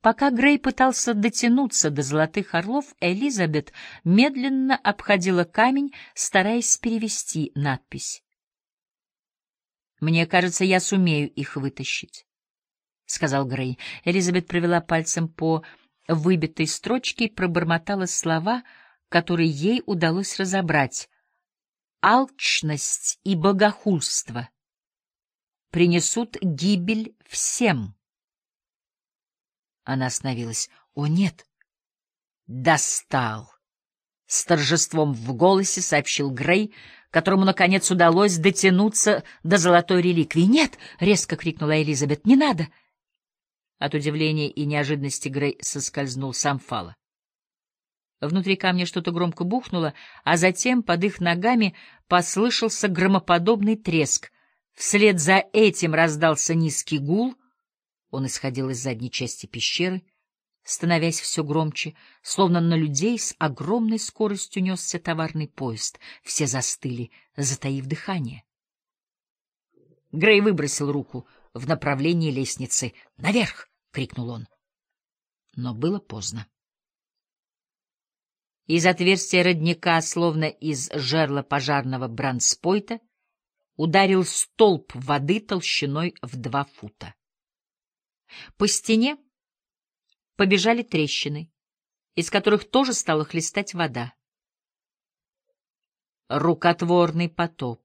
Пока Грей пытался дотянуться до золотых орлов, Элизабет медленно обходила камень, стараясь перевести надпись. «Мне кажется, я сумею их вытащить», — сказал Грей. Элизабет провела пальцем по выбитой строчке и пробормотала слова, которые ей удалось разобрать. «Алчность и богохульство принесут гибель всем». Она остановилась. «О, нет!» «Достал!» С торжеством в голосе сообщил Грей, которому, наконец, удалось дотянуться до золотой реликвии. «Нет!» — резко крикнула Элизабет. «Не надо!» От удивления и неожиданности Грей соскользнул сам Фала. Внутри камня что-то громко бухнуло, а затем под их ногами послышался громоподобный треск. Вслед за этим раздался низкий гул, он исходил из задней части пещеры, становясь все громче, словно на людей с огромной скоростью несся товарный поезд. Все застыли, затаив дыхание. Грей выбросил руку в направлении лестницы. «Наверх!» — крикнул он. Но было поздно. Из отверстия родника, словно из жерла пожарного бранспойта, ударил столб воды толщиной в два фута. По стене побежали трещины, из которых тоже стала хлестать вода. Рукотворный потоп.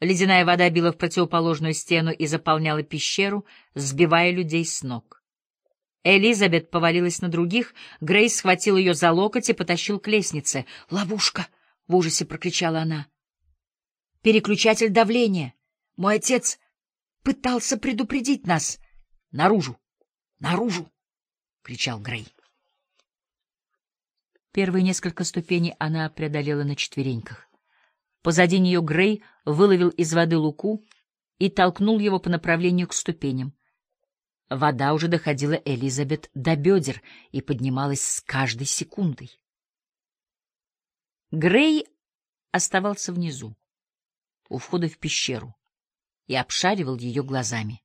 Ледяная вода била в противоположную стену и заполняла пещеру, сбивая людей с ног. Элизабет повалилась на других, Грейс схватил ее за локоть и потащил к лестнице. «Ловушка!» — в ужасе прокричала она. «Переключатель давления! Мой отец пытался предупредить нас. Наружу! Наружу! — кричал Грей. Первые несколько ступеней она преодолела на четвереньках. Позади нее Грей выловил из воды луку и толкнул его по направлению к ступеням. Вода уже доходила Элизабет до бедер и поднималась с каждой секундой. Грей оставался внизу, у входа в пещеру и обшаривал ее глазами.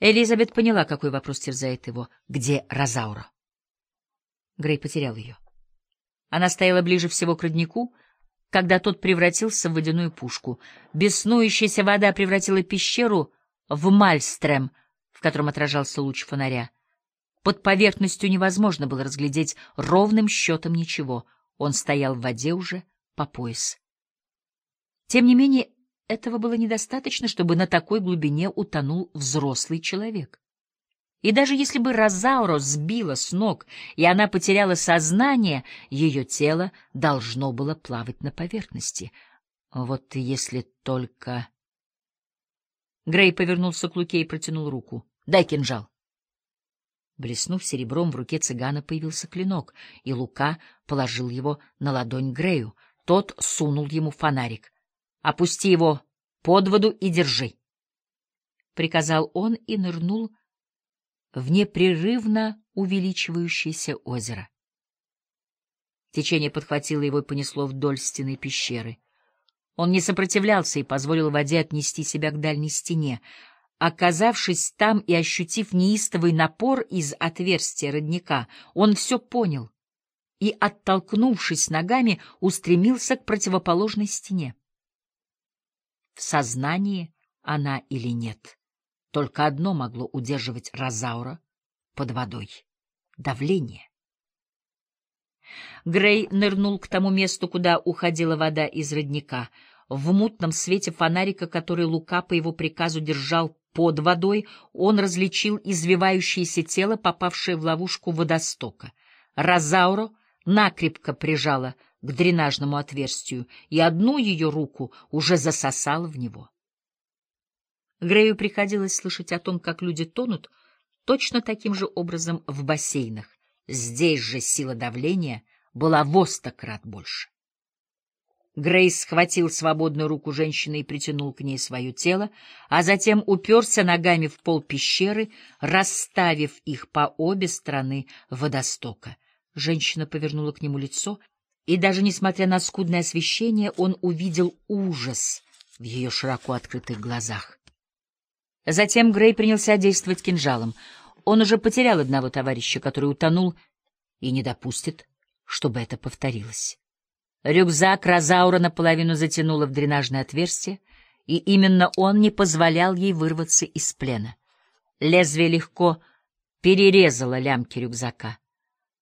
Элизабет поняла, какой вопрос терзает его. Где Розаура? Грей потерял ее. Она стояла ближе всего к роднику, когда тот превратился в водяную пушку. Беснующаяся вода превратила пещеру в мальстрем, в котором отражался луч фонаря. Под поверхностью невозможно было разглядеть ровным счетом ничего. Он стоял в воде уже по пояс. Тем не менее, этого было недостаточно, чтобы на такой глубине утонул взрослый человек. И даже если бы Розауро сбила с ног, и она потеряла сознание, ее тело должно было плавать на поверхности. Вот если только... Грей повернулся к Луке и протянул руку. — Дай кинжал. Блеснув серебром, в руке цыгана появился клинок, и Лука положил его на ладонь Грею. Тот сунул ему фонарик. Опусти его под воду и держи. Приказал он и нырнул в непрерывно увеличивающееся озеро. Течение подхватило его и понесло вдоль стены пещеры. Он не сопротивлялся и позволил воде отнести себя к дальней стене. Оказавшись там и ощутив неистовый напор из отверстия родника, он все понял и, оттолкнувшись ногами, устремился к противоположной стене в сознании она или нет. Только одно могло удерживать Розаура под водой — давление. Грей нырнул к тому месту, куда уходила вода из родника. В мутном свете фонарика, который Лука по его приказу держал под водой, он различил извивающееся тело, попавшее в ловушку водостока. Розауро накрепко прижало к дренажному отверстию, и одну ее руку уже засосала в него. Грею приходилось слышать о том, как люди тонут точно таким же образом в бассейнах. Здесь же сила давления была в крат больше. Грейс схватил свободную руку женщины и притянул к ней свое тело, а затем уперся ногами в пол пещеры, расставив их по обе стороны водостока. Женщина повернула к нему лицо — и даже несмотря на скудное освещение, он увидел ужас в ее широко открытых глазах. Затем Грей принялся действовать кинжалом. Он уже потерял одного товарища, который утонул, и не допустит, чтобы это повторилось. Рюкзак Розаура наполовину затянуло в дренажное отверстие, и именно он не позволял ей вырваться из плена. Лезвие легко перерезало лямки рюкзака.